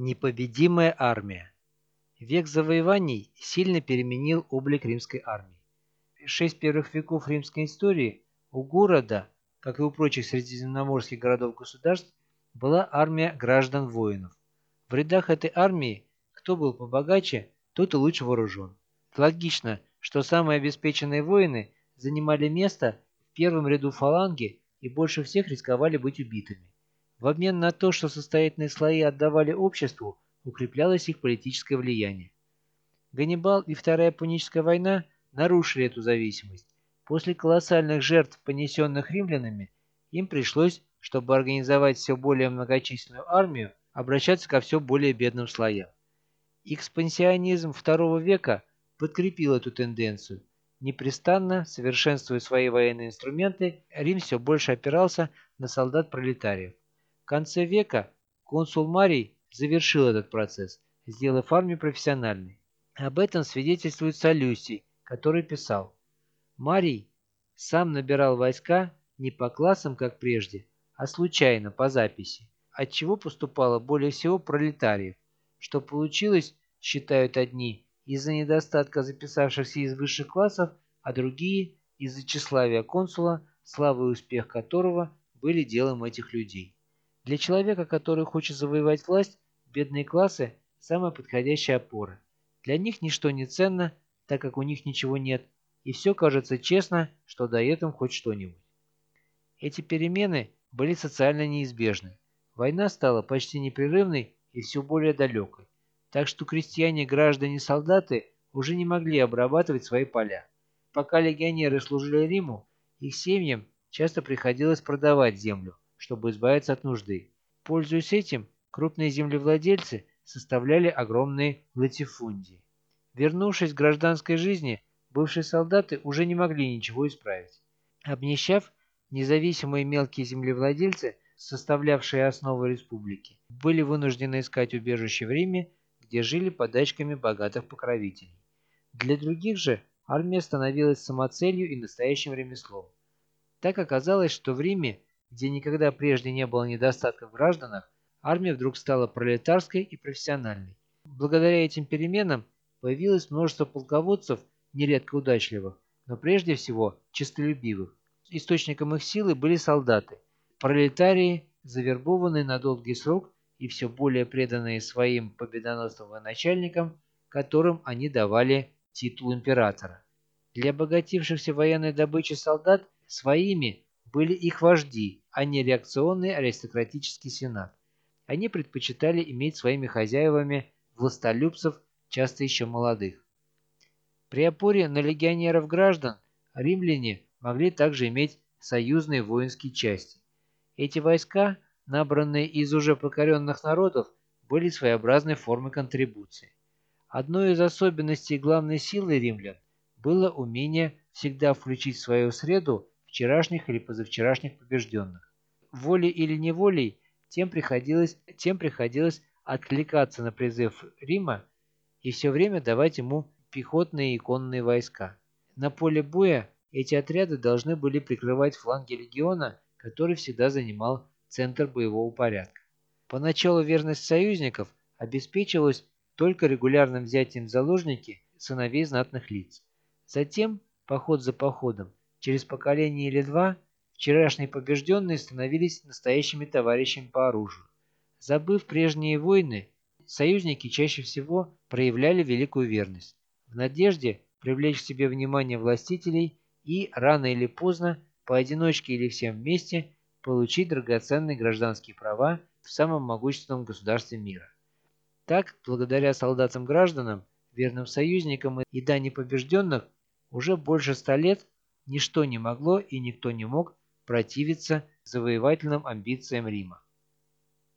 Непобедимая армия. Век завоеваний сильно переменил облик римской армии. В шесть первых веков римской истории у города, как и у прочих средиземноморских городов-государств, была армия граждан-воинов. В рядах этой армии кто был побогаче, тот и лучше вооружен. Логично, что самые обеспеченные воины занимали место в первом ряду фаланги и больше всех рисковали быть убитыми. В обмен на то, что состоятельные слои отдавали обществу, укреплялось их политическое влияние. Ганнибал и Вторая Пуническая война нарушили эту зависимость. После колоссальных жертв, понесенных римлянами, им пришлось, чтобы организовать все более многочисленную армию, обращаться ко все более бедным слоям. Экспансионизм II века подкрепил эту тенденцию. Непрестанно, совершенствуя свои военные инструменты, Рим все больше опирался на солдат-пролетариев конце века консул Марий завершил этот процесс, сделав армию профессиональной. Об этом свидетельствует Солюсий, который писал «Марий сам набирал войска не по классам, как прежде, а случайно, по записи, отчего поступало более всего пролетариев, что получилось, считают одни, из-за недостатка записавшихся из высших классов, а другие – из-за тщеславия консула, слава и успех которого были делом этих людей. Для человека, который хочет завоевать власть, бедные классы – самая подходящая опора. Для них ничто не ценно, так как у них ничего нет, и все кажется честно, что дает им хоть что-нибудь. Эти перемены были социально неизбежны. Война стала почти непрерывной и все более далекой, так что крестьяне, граждане, солдаты уже не могли обрабатывать свои поля. Пока легионеры служили Риму, их семьям часто приходилось продавать землю – чтобы избавиться от нужды. Пользуясь этим, крупные землевладельцы составляли огромные латифундии. Вернувшись к гражданской жизни, бывшие солдаты уже не могли ничего исправить. Обнищав, независимые мелкие землевладельцы, составлявшие основу республики, были вынуждены искать убежище в Риме, где жили подачками богатых покровителей. Для других же армия становилась самоцелью и настоящим ремеслом. Так оказалось, что в Риме где никогда прежде не было недостатка в гражданах, армия вдруг стала пролетарской и профессиональной. Благодаря этим переменам появилось множество полководцев, нередко удачливых, но прежде всего честолюбивых. Источником их силы были солдаты, пролетарии, завербованные на долгий срок и все более преданные своим победоносным начальникам, которым они давали титул императора. Для обогатившихся военной добычей солдат своими были их вожди, а не реакционный аристократический сенат. Они предпочитали иметь своими хозяевами властолюбцев, часто еще молодых. При опоре на легионеров граждан римляне могли также иметь союзные воинские части. Эти войска, набранные из уже покоренных народов, были своеобразной формой контрибуции. Одной из особенностей главной силы римлян было умение всегда включить в свою среду вчерашних или позавчерашних побежденных. Волей или неволей тем приходилось, тем приходилось откликаться на призыв Рима и все время давать ему пехотные и конные войска. На поле боя эти отряды должны были прикрывать фланги легиона, который всегда занимал центр боевого порядка. Поначалу верность союзников обеспечивалась только регулярным взятием заложники сыновей знатных лиц. Затем, поход за походом, Через поколение или два вчерашние побежденные становились настоящими товарищами по оружию. Забыв прежние войны, союзники чаще всего проявляли великую верность, в надежде привлечь к себе внимание властителей и, рано или поздно, поодиночке или всем вместе, получить драгоценные гражданские права в самом могущественном государстве мира. Так, благодаря солдатам-гражданам, верным союзникам и дани побежденных, уже больше ста лет Ничто не могло и никто не мог противиться завоевательным амбициям Рима.